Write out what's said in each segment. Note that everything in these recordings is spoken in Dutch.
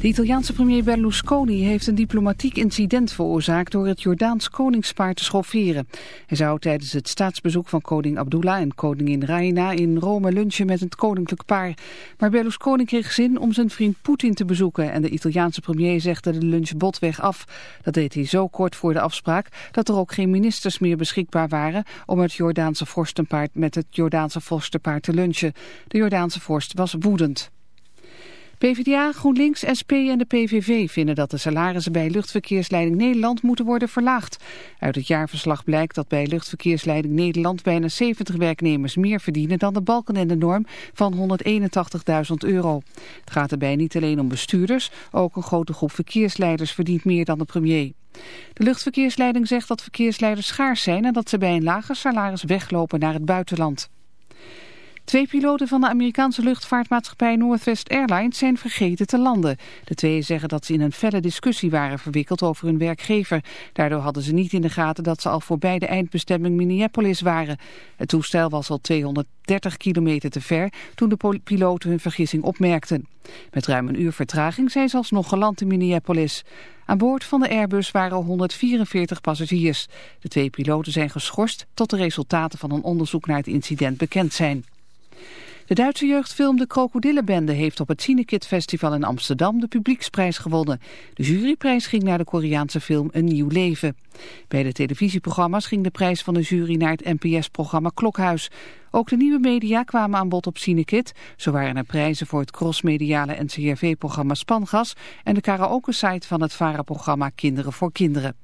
De Italiaanse premier Berlusconi heeft een diplomatiek incident veroorzaakt door het Jordaans koningspaar te schofferen. Hij zou tijdens het staatsbezoek van koning Abdullah en koningin Raina in Rome lunchen met het koninklijk paar. Maar Berlusconi kreeg zin om zijn vriend Poetin te bezoeken en de Italiaanse premier zegde de lunch botweg af. Dat deed hij zo kort voor de afspraak dat er ook geen ministers meer beschikbaar waren om het Jordaanse vorstenpaar met het Jordaanse vorstenpaar te lunchen. De Jordaanse vorst was woedend. PvdA, GroenLinks, SP en de PVV vinden dat de salarissen bij Luchtverkeersleiding Nederland moeten worden verlaagd. Uit het jaarverslag blijkt dat bij Luchtverkeersleiding Nederland bijna 70 werknemers meer verdienen dan de balken en de norm van 181.000 euro. Het gaat erbij niet alleen om bestuurders, ook een grote groep verkeersleiders verdient meer dan de premier. De luchtverkeersleiding zegt dat verkeersleiders schaars zijn en dat ze bij een lager salaris weglopen naar het buitenland. Twee piloten van de Amerikaanse luchtvaartmaatschappij Northwest Airlines zijn vergeten te landen. De twee zeggen dat ze in een felle discussie waren verwikkeld over hun werkgever. Daardoor hadden ze niet in de gaten dat ze al voorbij de eindbestemming Minneapolis waren. Het toestel was al 230 kilometer te ver toen de piloten hun vergissing opmerkten. Met ruim een uur vertraging zijn ze alsnog geland in Minneapolis. Aan boord van de Airbus waren 144 passagiers. De twee piloten zijn geschorst tot de resultaten van een onderzoek naar het incident bekend zijn. De Duitse jeugdfilm De Krokodillenbende heeft op het Cinekit Festival in Amsterdam de publieksprijs gewonnen. De juryprijs ging naar de Koreaanse film Een Nieuw Leven. Bij de televisieprogramma's ging de prijs van de jury naar het NPS-programma Klokhuis. Ook de nieuwe media kwamen aan bod op Cinekit. Zo waren er prijzen voor het crossmediale NCRV-programma Spangas en de karaoke-site van het VARA-programma Kinderen voor Kinderen.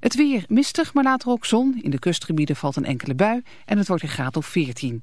Het weer mistig, maar later ook zon. In de kustgebieden valt een enkele bui en het wordt een graad of 14.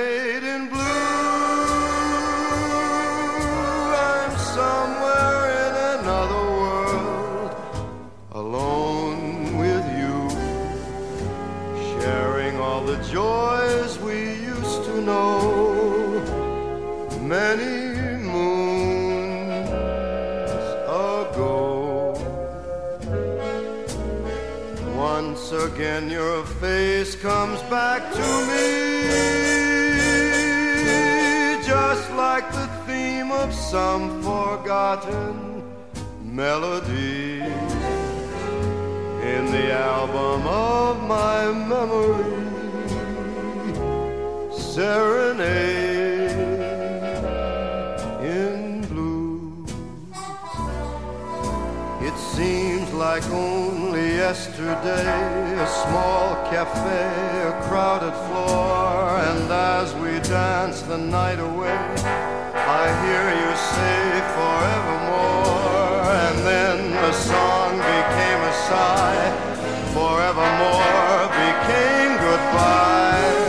Again, your face comes back to me, just like the theme of some forgotten melody in the album of my memory. Serenade It seems like only yesterday, a small cafe, a crowded floor, and as we dance the night away, I hear you say forevermore, and then the song became a sigh, forevermore became goodbye,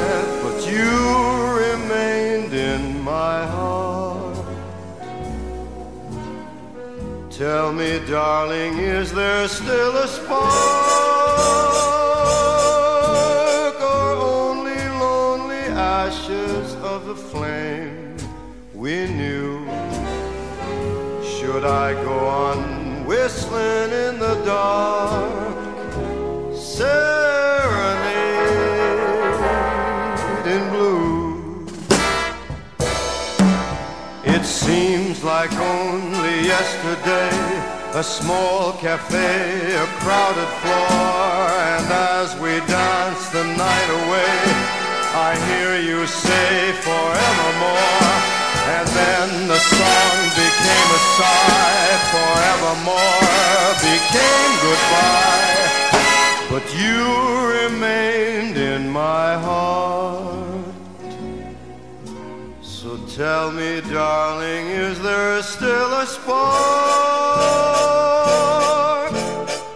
darling, is there still a spark or only lonely ashes of the flame we knew? Should I go on whistling in the dark? Serenade in blue. It seems like only yesterday, a small cafe, a crowded floor, and as we dance the night away, I hear you say forevermore. And then the song became a sigh, forevermore became goodbye. But you remained in my heart. Tell me, darling, is there still a spark?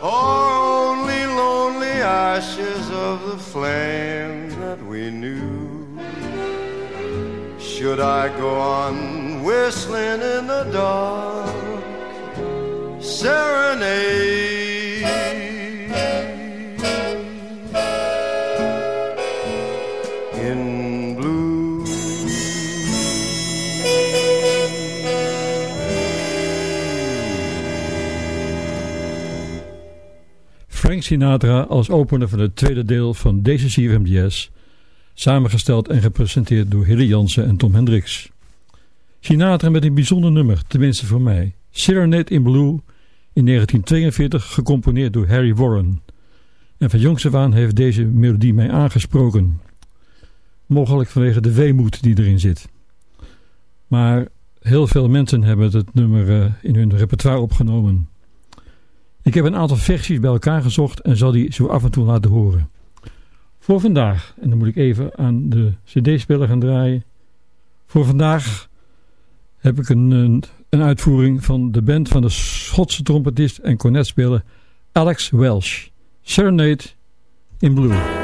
Or only lonely ashes of the flame that we knew? Should I go on whistling in the dark? Serenade in Frank Sinatra als opener van het tweede deel van deze CFM samengesteld en gepresenteerd door Hilly Jansen en Tom Hendricks. Sinatra met een bijzonder nummer, tenminste voor mij. Serenade in Blue, in 1942 gecomponeerd door Harry Warren. En van jongs af aan heeft deze melodie mij aangesproken. Mogelijk vanwege de weemoed die erin zit. Maar heel veel mensen hebben het nummer eh, in hun repertoire opgenomen. Ik heb een aantal versies bij elkaar gezocht en zal die zo af en toe laten horen. Voor vandaag, en dan moet ik even aan de cd-speler gaan draaien. Voor vandaag heb ik een, een, een uitvoering van de band van de Schotse trompetist en cornetspeler Alex Welsh. Serenade in Blue.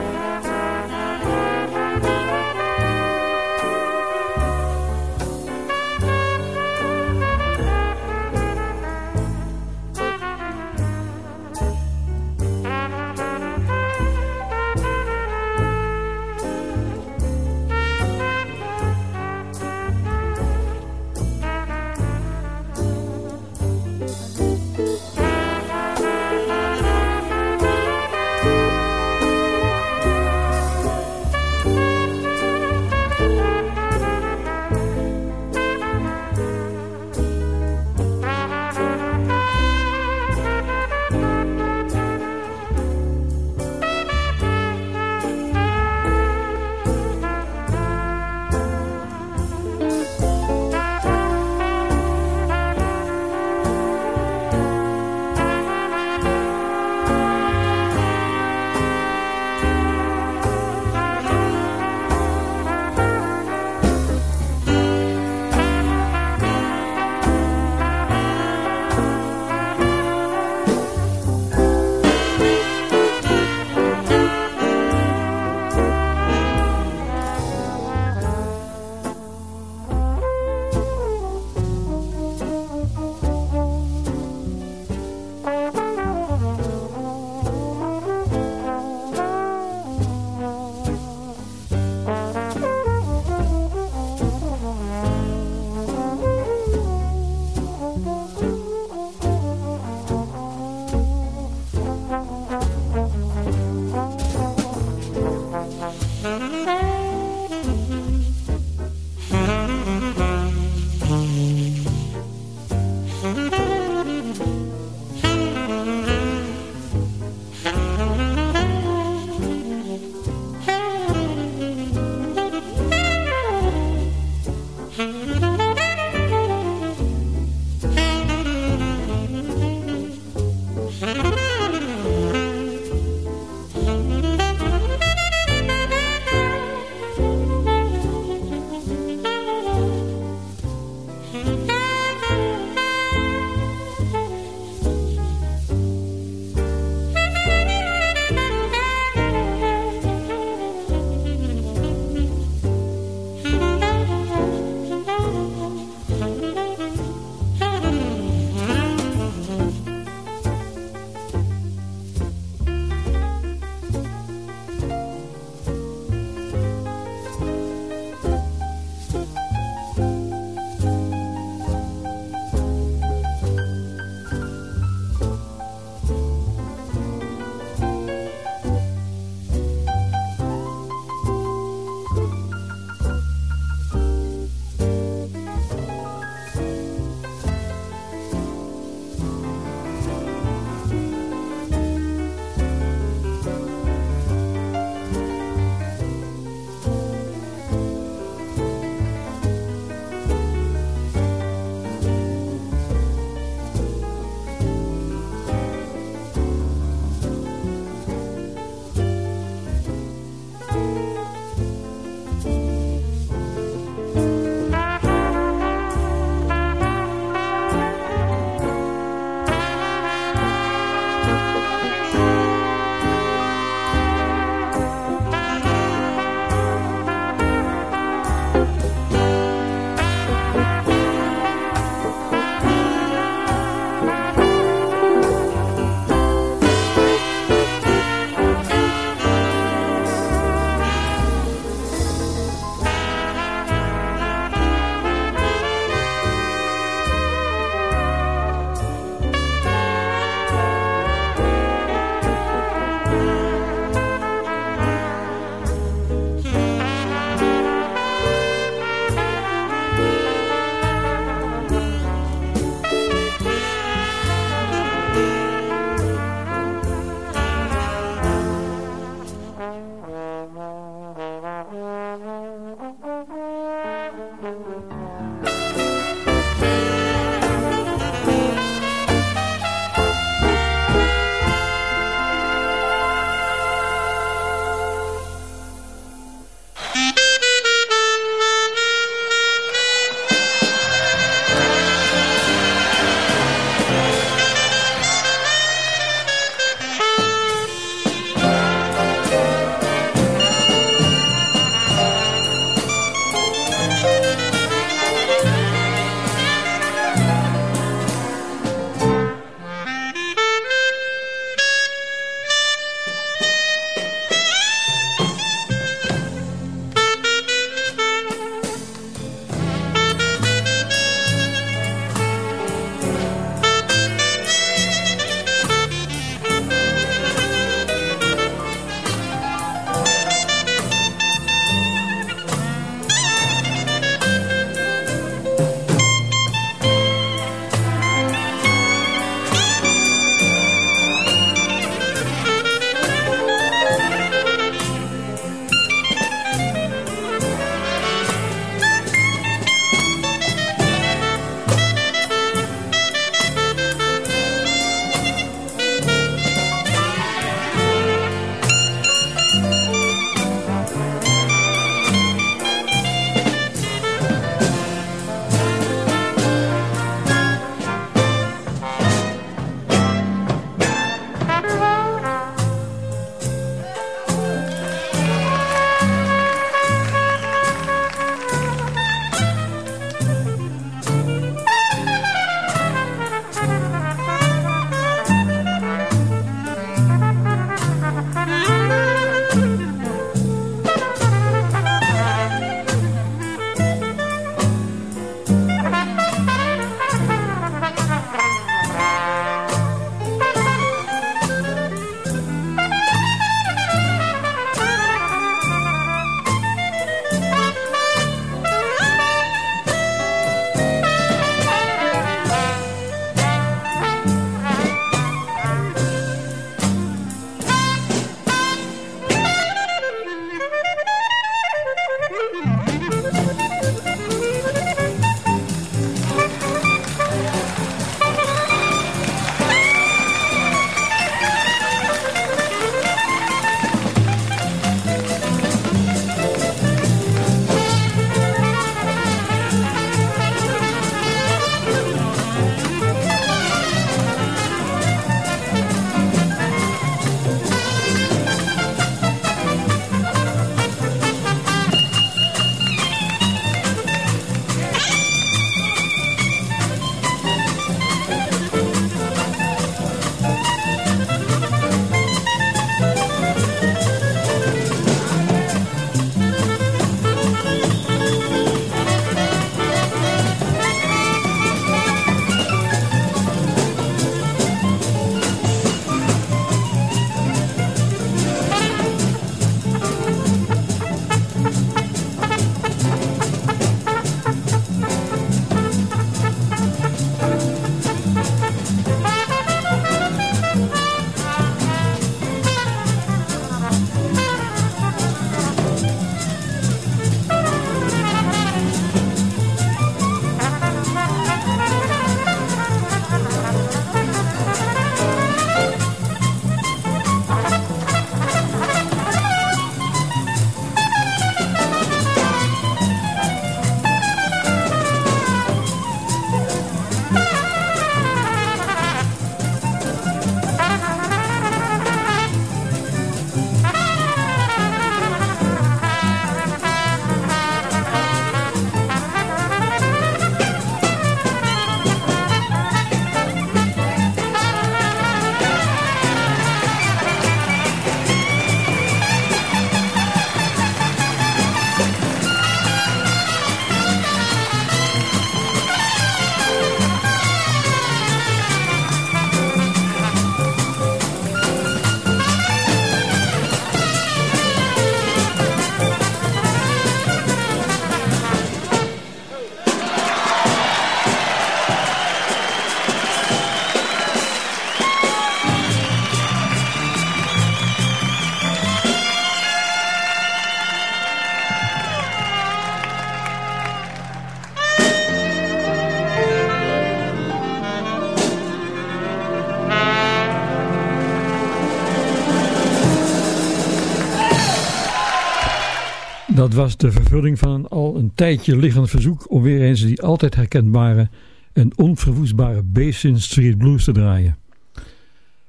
Dat was de vervulling van een al een tijdje liggend verzoek om weer eens die altijd herkenbare en onverwoestbare Basin Street Blues te draaien.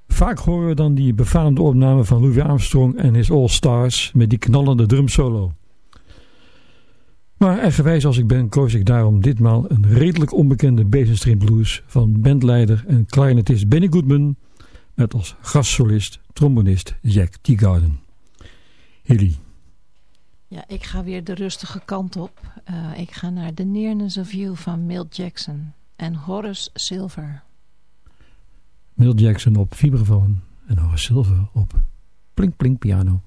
Vaak horen we dan die befaamde opname van Louis Armstrong en his All Stars met die knallende drumsolo. Maar eigenwijs als ik ben, koos ik daarom ditmaal een redelijk onbekende Basin Street Blues van bandleider en clarinetist Benny Goodman met als gastsolist trombonist Jack Teagarden. Hilly. Ja, ik ga weer de rustige kant op. Uh, ik ga naar The Nearness of You van Milt Jackson en Horace Silver. Milt Jackson op vibrafoon en Horace Silver op plink plink piano.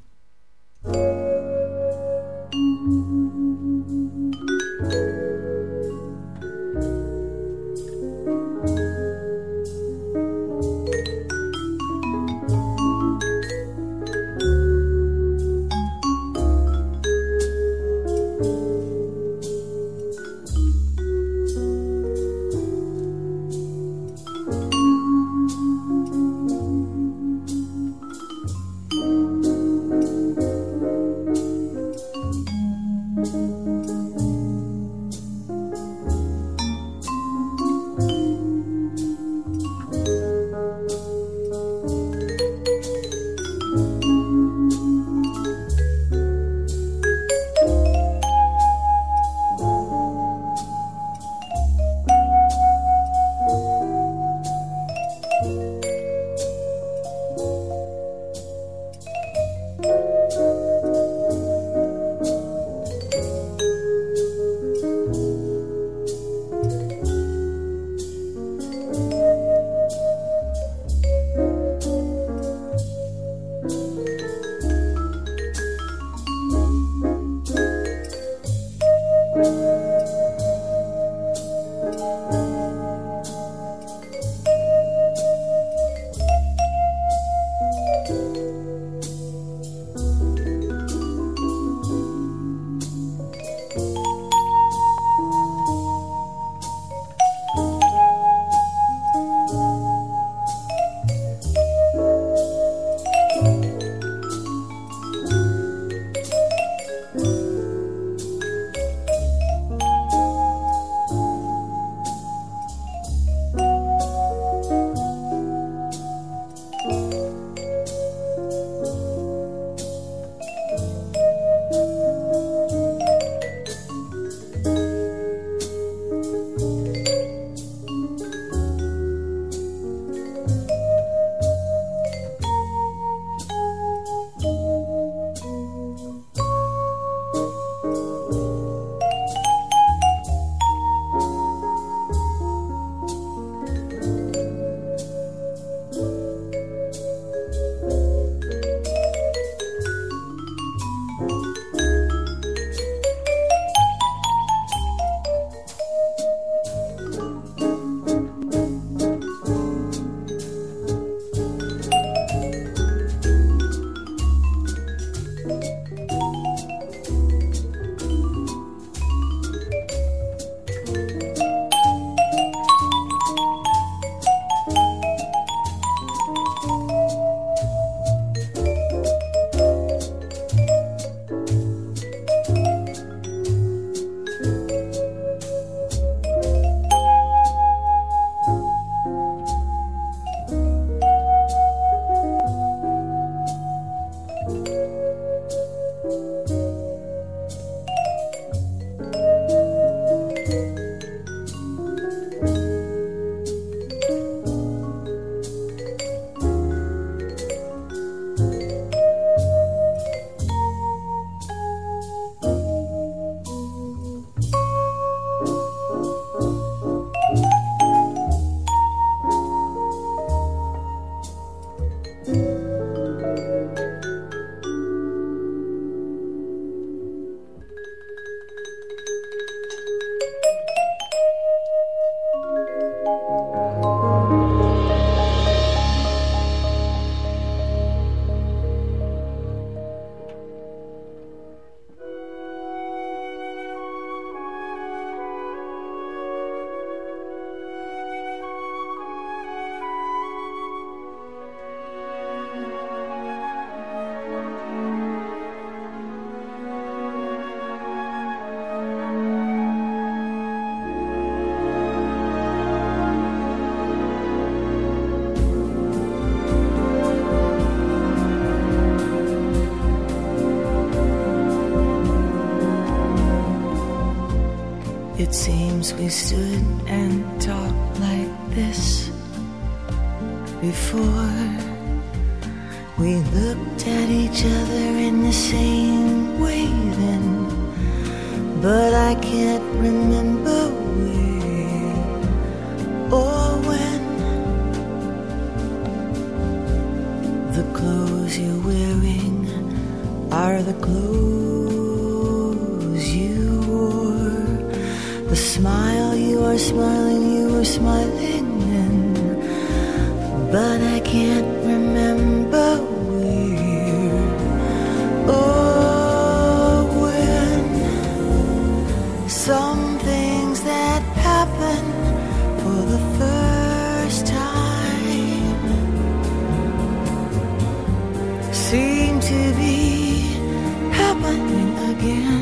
Seems we stood and talked like this before. Again.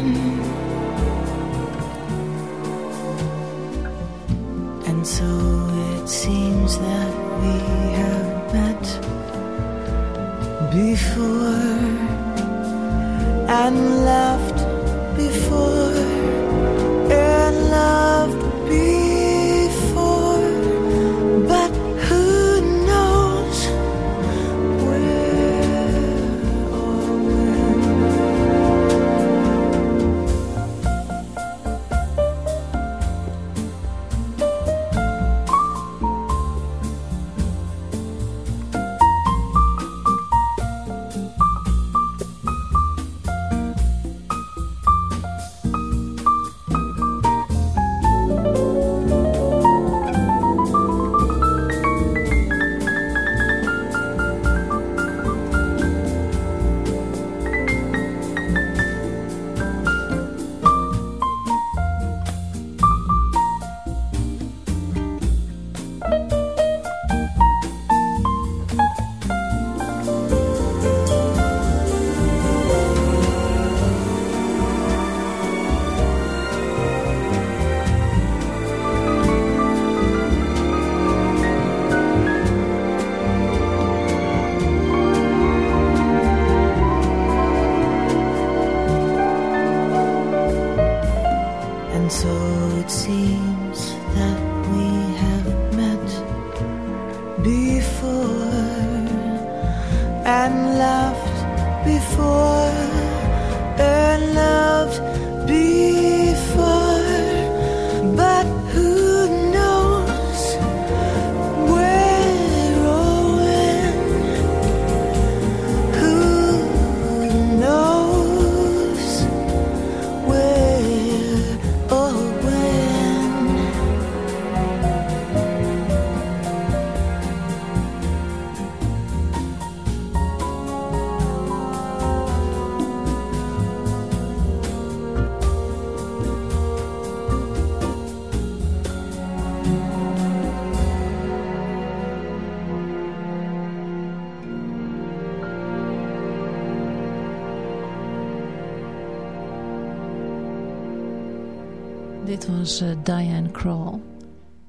Diane Kroll.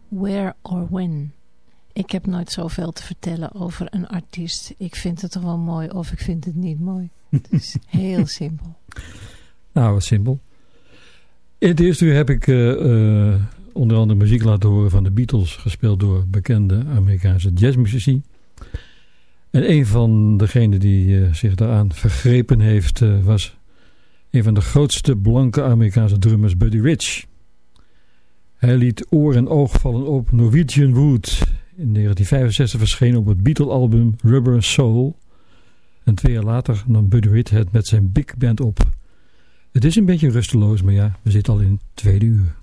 Where or When. Ik heb nooit zoveel te vertellen over een artiest. Ik vind het toch wel mooi of ik vind het niet mooi. Het is heel simpel. Nou, wat simpel. In het eerste uur heb ik eh, eh, onder andere muziek laten horen van de Beatles, gespeeld door bekende Amerikaanse jazzmuzici. En een van degenen die eh, zich daaraan vergrepen heeft, was een van de grootste blanke Amerikaanse drummers, Buddy Rich. Hij liet oor en oog vallen op Norwegian Wood. In 1965 verscheen op het Beatle-album Rubber Soul. En twee jaar later nam Buddy Rich het met zijn big band op. Het is een beetje rusteloos, maar ja, we zitten al in het tweede uur.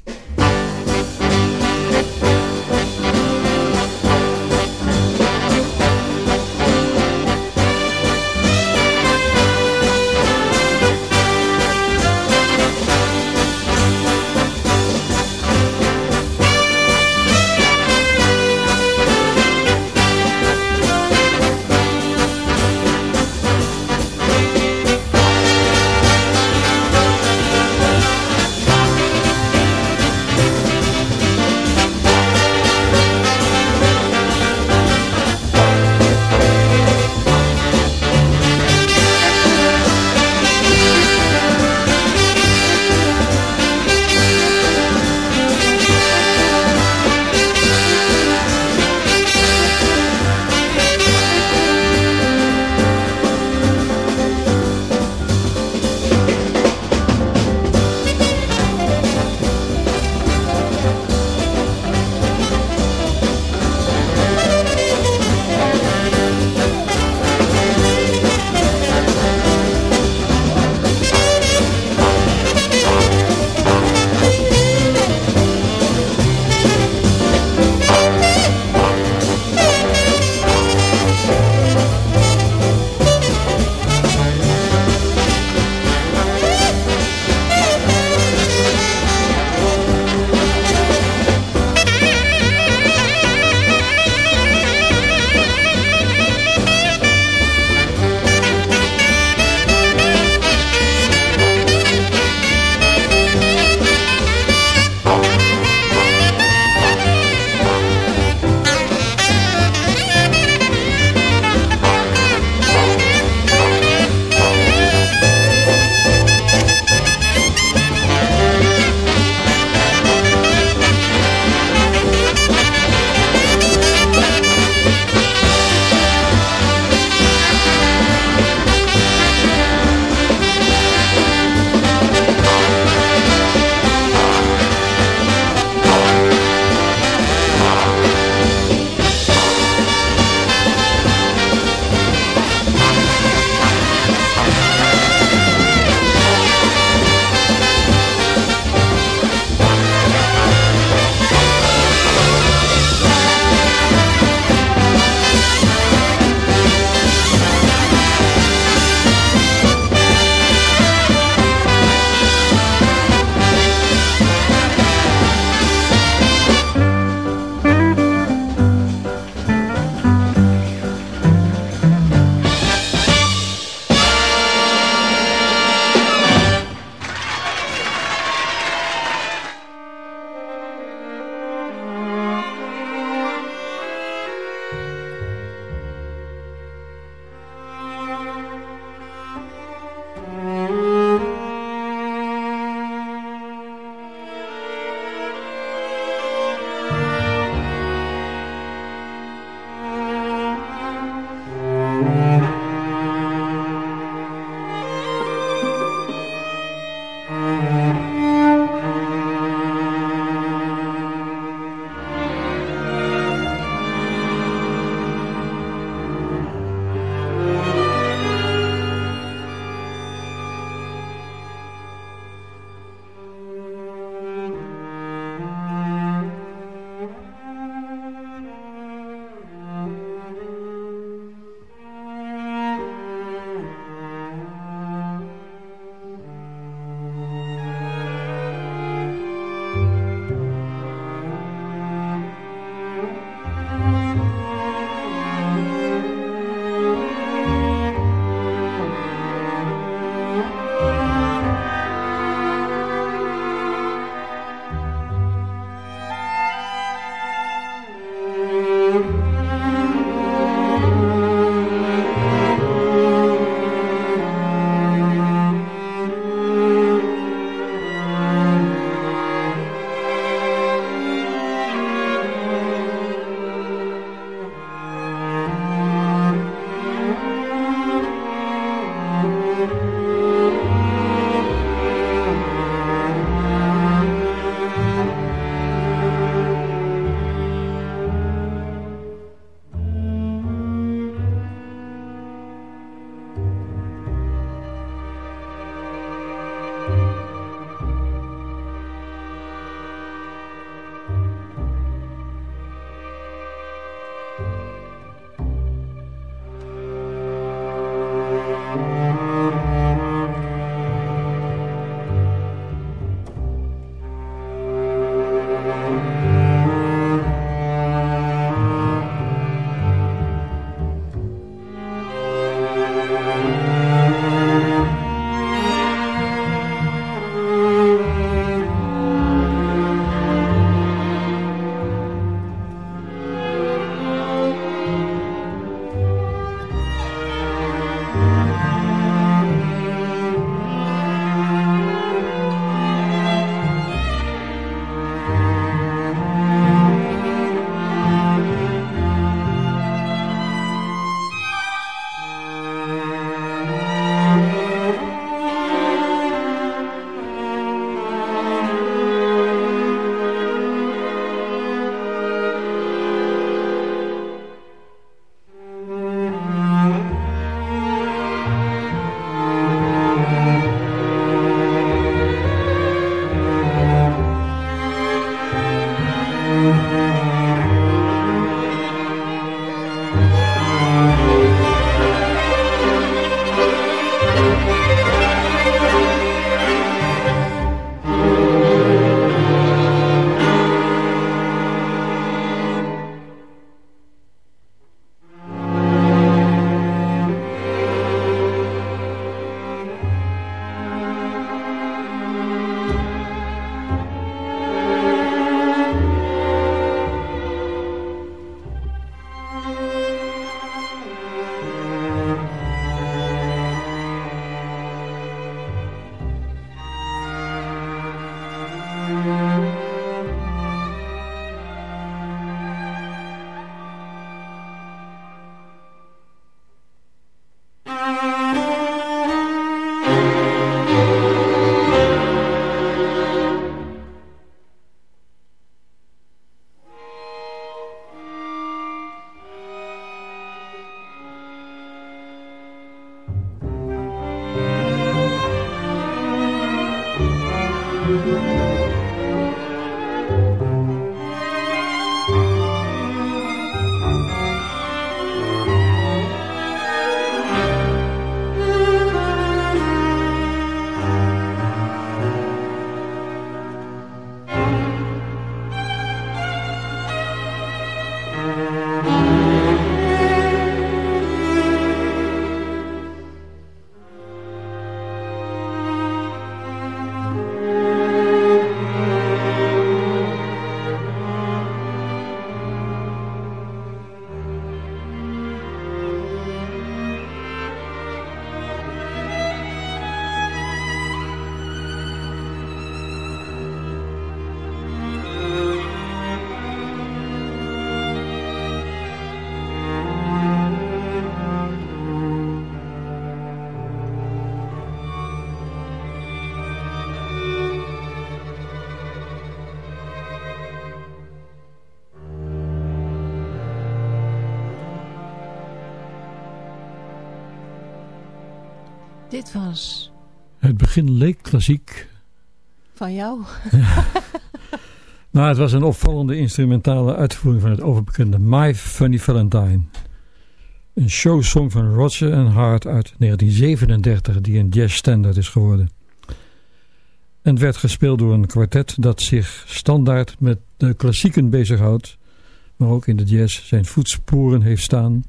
Was Het begin leek klassiek. van jou. Maar het was een opvallende instrumentale uitvoering van het overbekende My Funny Valentine. Een showsong van Roger and Hart uit 1937 die een jazzstandard is geworden. En werd gespeeld door een kwartet dat zich standaard met de klassieken bezighoudt, maar ook in de jazz zijn voetsporen heeft staan.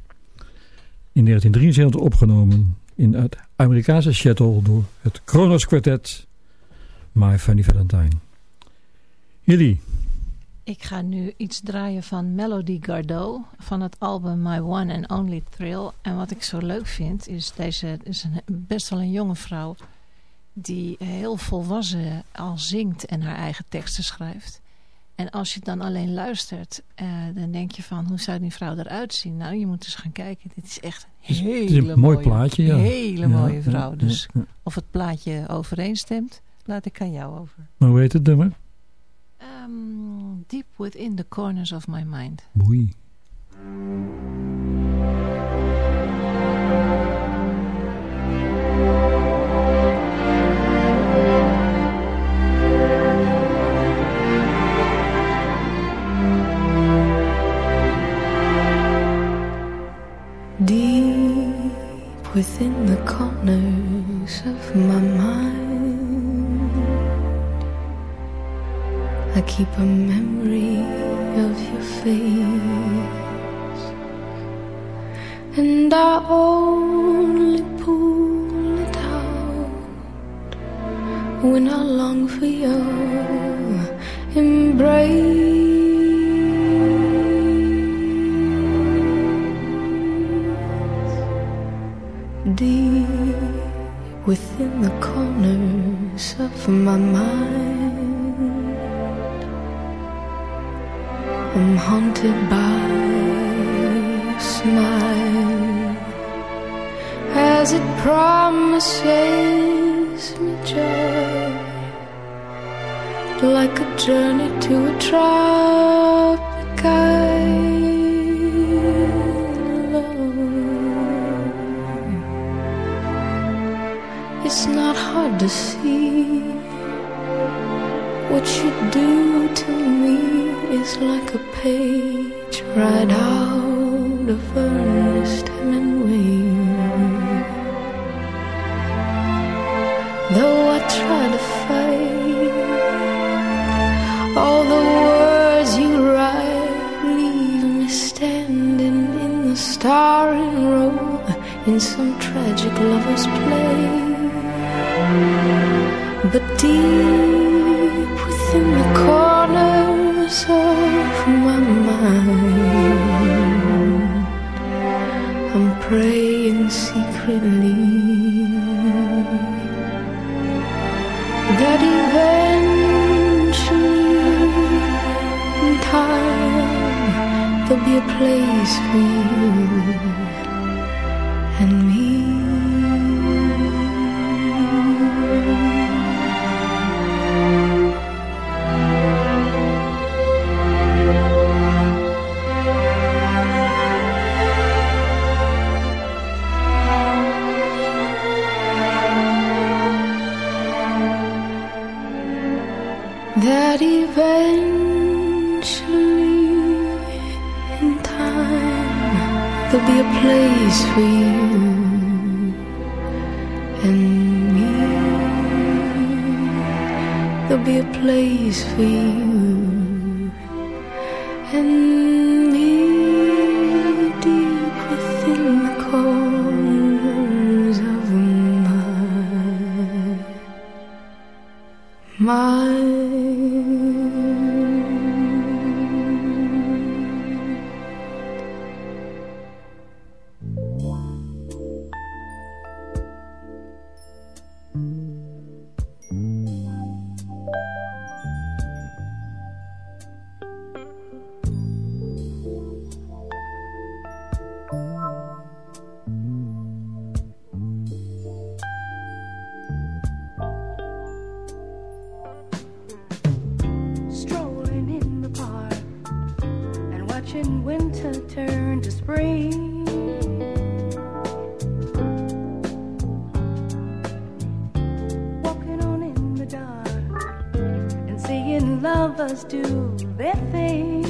In 1973 opgenomen in het Amerikaanse Seattle door het Kronos Quartet My Funny Valentine. Jullie? Ik ga nu iets draaien van Melody Gardot van het album My One and Only Thrill. En wat ik zo leuk vind is deze is een, best wel een jonge vrouw die heel volwassen al zingt en haar eigen teksten schrijft. En als je dan alleen luistert, uh, dan denk je van hoe zou die vrouw eruit zien? Nou, je moet eens gaan kijken. Dit is echt een hele Het is een mooi mooie, plaatje, ja. hele Ja, mooie vrouw. ja, Dus of het plaatje overeenstemt, laat ik aan jou over. Maar hoe heet het nummer? Ehm, deep within the corners of my mind. Boei. Within the corners of my mind, I keep a memory of your face, and I only pull it out when I long for your embrace. Within the corners of my mind, I'm haunted by your smile as it promises me joy, like a journey to a tropic hard to see what you do to me is like a page right out of Ernest Hemingway. Though I try to fight, all the words you write leave me standing in the starring row in some tragic lover's play. But deep within the corners of my mind, I'm praying secretly that eventually, in time, there'll be a place for you place for you and me. There'll be a place for you. watching winter turn to spring. Walking on in the dark and seeing lovers do their thing.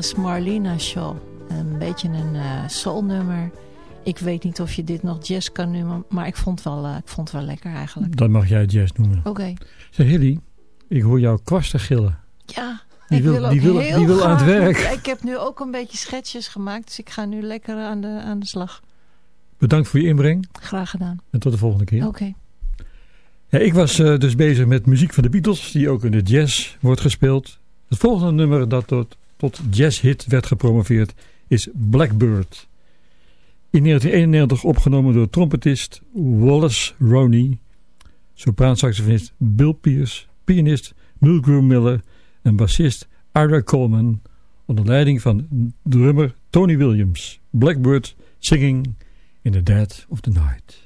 Was Marlena Shaw. Een beetje een uh, soulnummer. Ik weet niet of je dit nog jazz kan noemen, maar ik vond het wel, uh, ik vond het wel lekker eigenlijk. Dat mag jij jazz noemen. Oké. Okay. Zeg Hilly, ik hoor jou kwasten gillen. Ja, die ik wil, wil, die wil, heel die wil graag, aan het werk. Ja, ik heb nu ook een beetje schetsjes gemaakt, dus ik ga nu lekker aan de, aan de slag. Bedankt voor je inbreng. Graag gedaan. En tot de volgende keer. Oké. Okay. Ja, ik was uh, dus bezig met muziek van de Beatles, die ook in de jazz wordt gespeeld. Het volgende nummer dat tot, tot jazzhit werd gepromoveerd is Blackbird. In 1991 opgenomen door trompetist Wallace Roney, sopraansaxofonist Bill Pierce, pianist Mulgrew Miller en bassist Ira Coleman onder leiding van drummer Tony Williams. Blackbird singing in the dead of the night.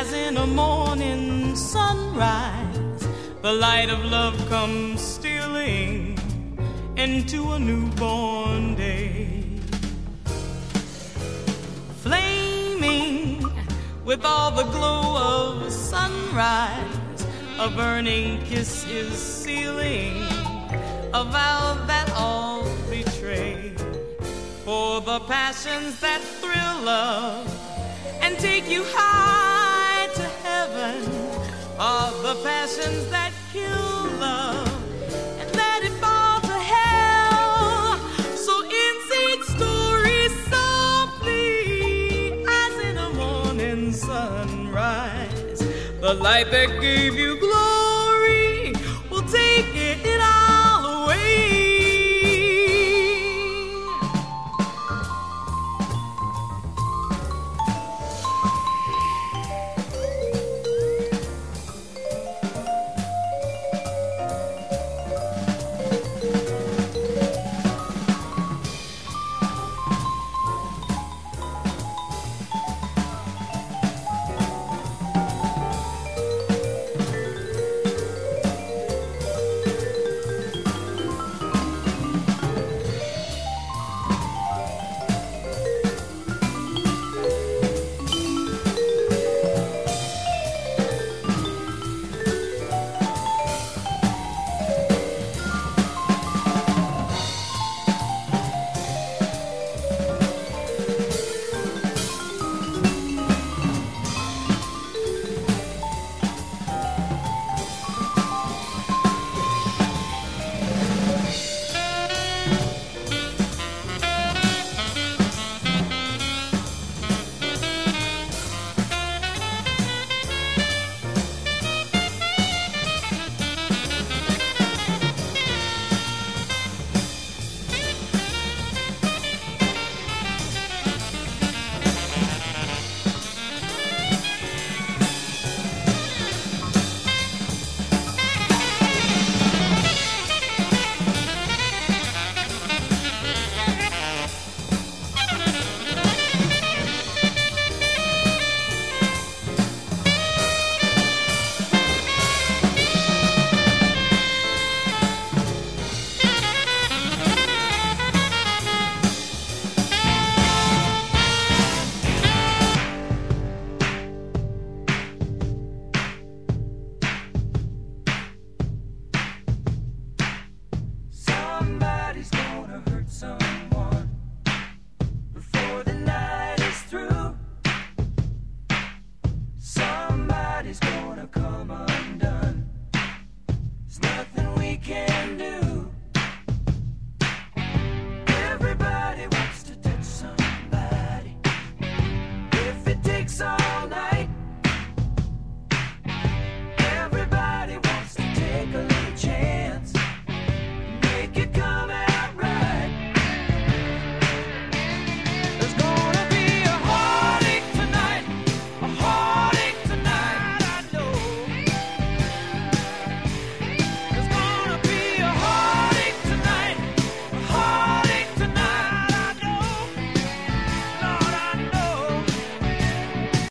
As in a morning sunrise, the light of love comes stealing into a newborn day. Flaming with all the glow of sunrise, a burning kiss is sealing a vow that all betray. For the passions that thrill love and take you high are the passions that kill love and let it fall to hell. So inside stories softly as in a morning sunrise, the light that gave you glory will take it